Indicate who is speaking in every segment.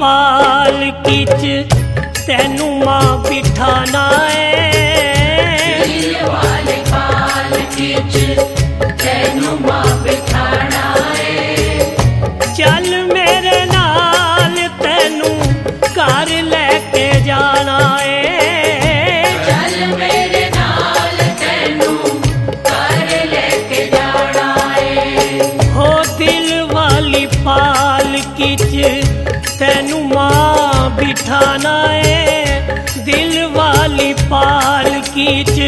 Speaker 1: ਪਾਲ ਕਿਚ ਤੈਨੂੰ ਮਾਂ ਬਿਠਾਣਾ पाल पाल कीच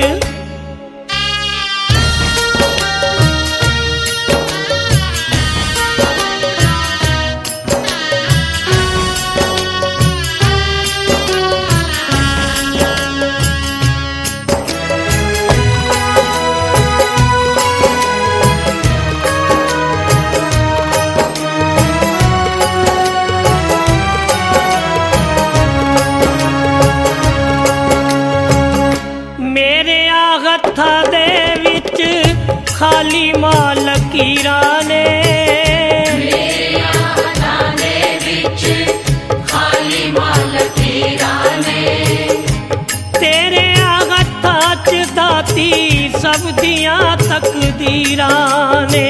Speaker 1: वाली माँ लकीरा ने तेरे आगता चाती सब दिया तकदीरा ने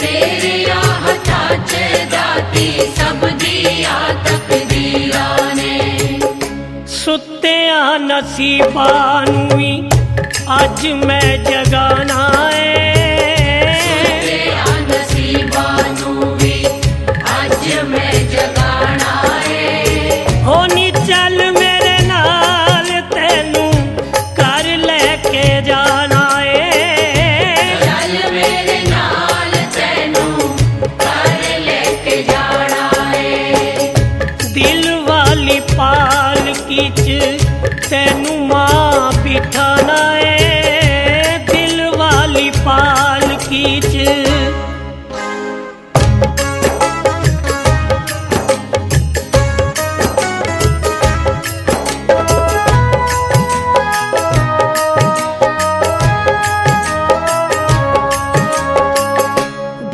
Speaker 2: तेरे आगता
Speaker 1: सुत्या नसीबा अज मैं जगाना है।
Speaker 2: you made.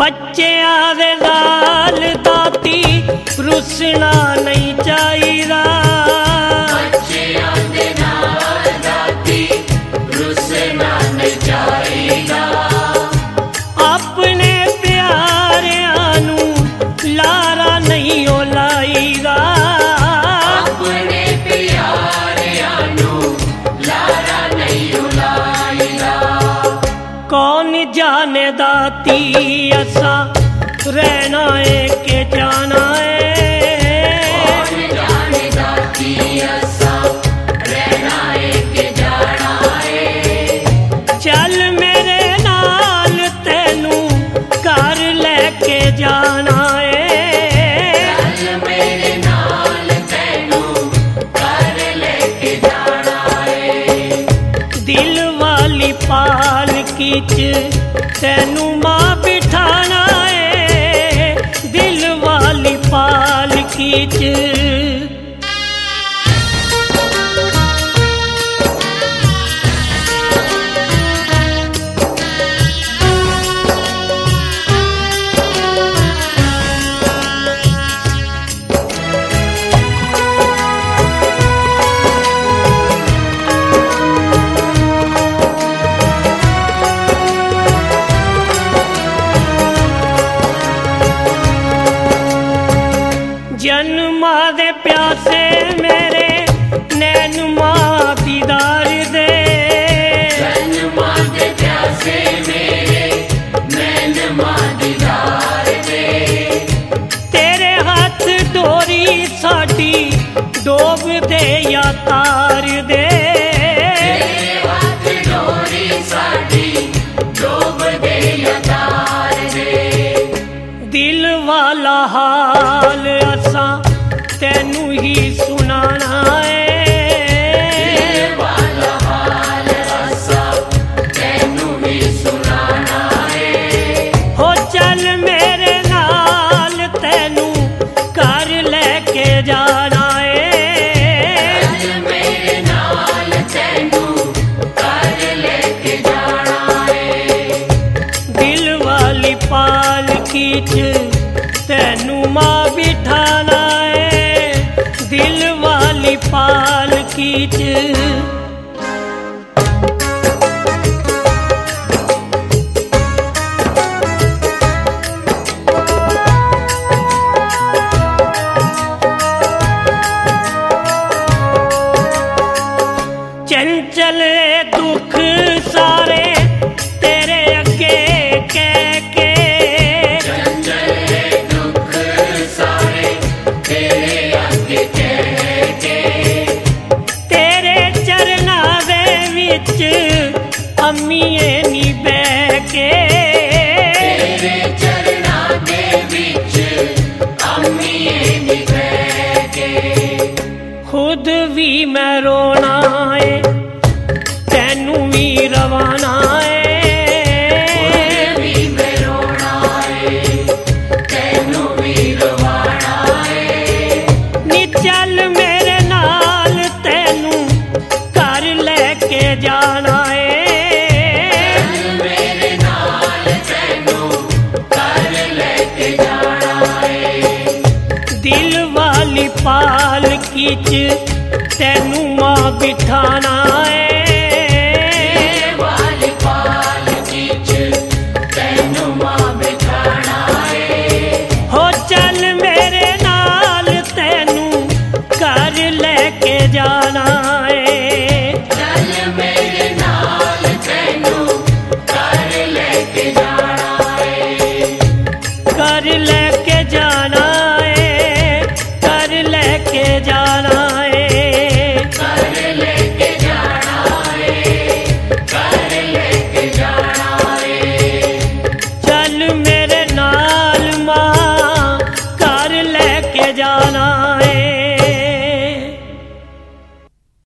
Speaker 1: ਬੱਚਿਆਂ ਦੇ ਲਾਲ ਦਾਤੀ ਰੁੱਸਣਾ ਨਹੀਂ ਚਾਹੀਦਾ। कौन जाने दाती असा रहना है के जाना है। ਦਿਲ ਵਾਲੀ ਪਾਲਕੀ ਚ ਤੈਨੂੰ ਮਾਂ ਬਿਠਾਣਾ ਏ ਦਿਲ ਵਾਲੀ ਪਾਲਕੀ ਚ ਡੋਬਦੇ ਯਾ ਤਾਰਦੇ
Speaker 2: ਹੱਥ ਡੋਰੀ ਸਾਡੀ ਡੋਬਦੇ ਯਾ ਤਾਰਦੇ
Speaker 1: ਦਿਲ ਵਾਲਾ ਹਾਲ ਅਸਾਂ ਤੈਨੂੰ ਹੀ ਸੁਣਾਣਾ ਜਾਣਾ बिठा लाए दिल वाली पाल कीच ਵਿੱਚ ਤੈਨੂੰ ਮਾਂ ਬਿਠਾਣਾ